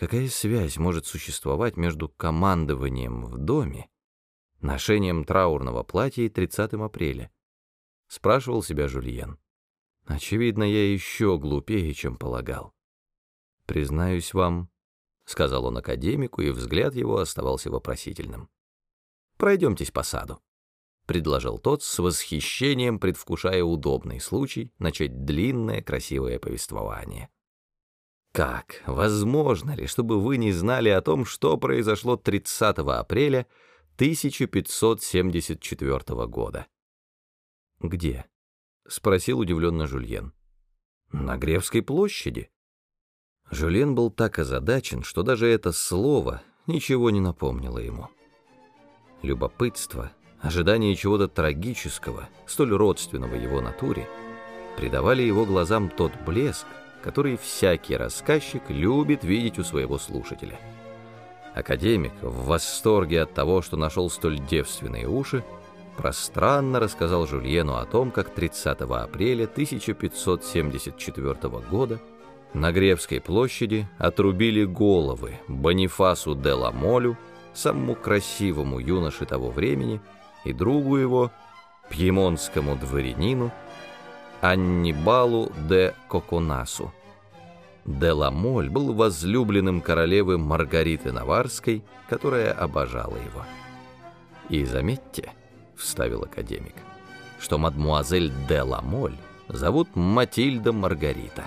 Какая связь может существовать между командованием в доме, ношением траурного платья и 30 апреля? Спрашивал себя Жульен. Очевидно, я еще глупее, чем полагал. Признаюсь вам, — сказал он академику, и взгляд его оставался вопросительным. «Пройдемтесь по саду», — предложил тот с восхищением, предвкушая удобный случай начать длинное красивое повествование. Как? Возможно ли, чтобы вы не знали о том, что произошло 30 апреля 1574 года? Где? Спросил удивленно Жульен. На Гревской площади. Жульен был так озадачен, что даже это слово ничего не напомнило ему. Любопытство, ожидание чего-то трагического, столь родственного его натуре, придавали его глазам тот блеск, который всякий рассказчик любит видеть у своего слушателя. Академик, в восторге от того, что нашел столь девственные уши, пространно рассказал Жульену о том, как 30 апреля 1574 года на Гребской площади отрубили головы Бонифасу де Ламолю, самому красивому юноше того времени, и другу его, пьемонтскому дворянину, Аннибалу де Коконасу. Де Ламоль был возлюбленным королевы Маргариты Наварской, которая обожала его. «И заметьте», — вставил академик, «что мадмуазель де Ламоль зовут Матильда Маргарита».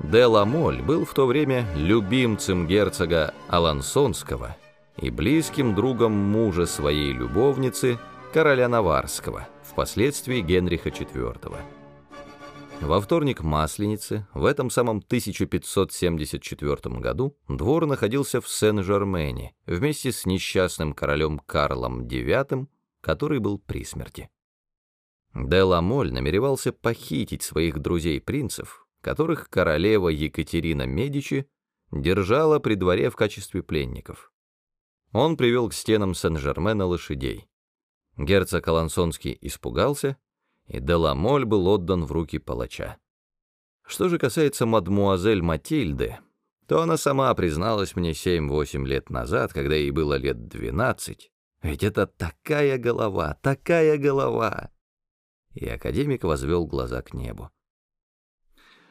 Де Ламоль был в то время любимцем герцога Алансонского и близким другом мужа своей любовницы, короля Наварского, впоследствии Генриха IV. Во вторник Масленицы, в этом самом 1574 году, двор находился в Сен-Жермене вместе с несчастным королем Карлом IX, который был при смерти. Де Ламоль намеревался похитить своих друзей-принцев, которых королева Екатерина Медичи держала при дворе в качестве пленников. Он привел к стенам Сен-Жермена лошадей. Герцог Алансонский испугался и Деламоль был отдан в руки палача. Что же касается мадмуазель Матильды, то она сама призналась мне семь-восемь лет назад, когда ей было лет двенадцать. Ведь это такая голова, такая голова! И академик возвел глаза к небу.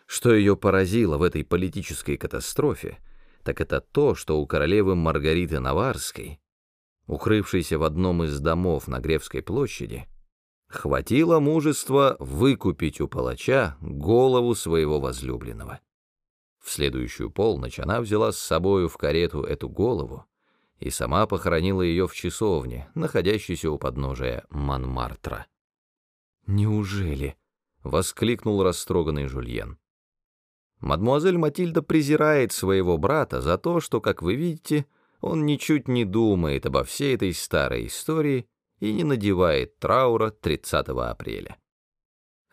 Что ее поразило в этой политической катастрофе, так это то, что у королевы Маргариты Наварской, укрывшейся в одном из домов на Гревской площади, Хватило мужества выкупить у палача голову своего возлюбленного. В следующую полночь она взяла с собою в карету эту голову и сама похоронила ее в часовне, находящейся у подножия Манмартра. «Неужели?» — воскликнул растроганный Жульен. Мадмуазель Матильда презирает своего брата за то, что, как вы видите, он ничуть не думает обо всей этой старой истории и не надевает траура 30 апреля.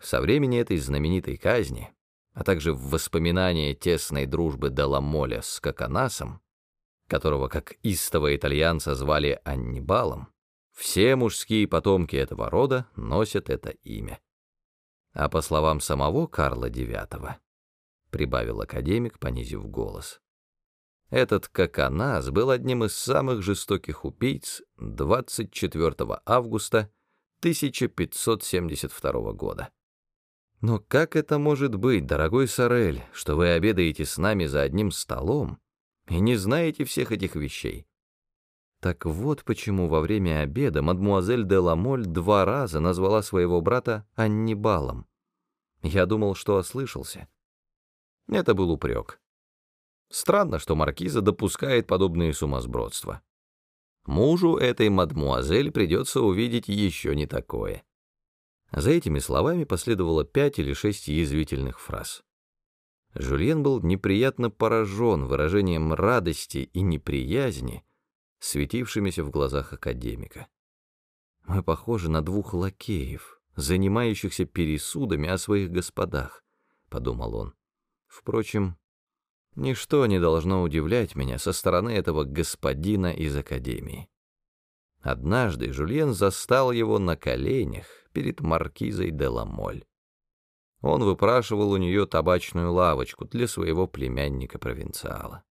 Со времени этой знаменитой казни, а также в воспоминания тесной дружбы Деламоля с Коконасом, которого как истого итальянца звали Аннибалом, все мужские потомки этого рода носят это имя. А по словам самого Карла IX, прибавил академик, понизив голос, этот Коконас был одним из самых жестоких убийц 24 августа 1572 года. Но как это может быть, дорогой Сорель, что вы обедаете с нами за одним столом и не знаете всех этих вещей? Так вот почему во время обеда мадмуазель де Ламоль два раза назвала своего брата Аннибалом. Я думал, что ослышался. Это был упрек. Странно, что маркиза допускает подобные сумасбродства. Мужу этой мадмуазель придется увидеть еще не такое. За этими словами последовало пять или шесть язвительных фраз. Жюльен был неприятно поражен выражением радости и неприязни, светившимися в глазах академика. «Мы похожи на двух лакеев, занимающихся пересудами о своих господах», — подумал он. Впрочем, Ничто не должно удивлять меня со стороны этого господина из академии. Однажды Жульен застал его на коленях перед маркизой де Ламоль. Он выпрашивал у нее табачную лавочку для своего племянника-провинциала.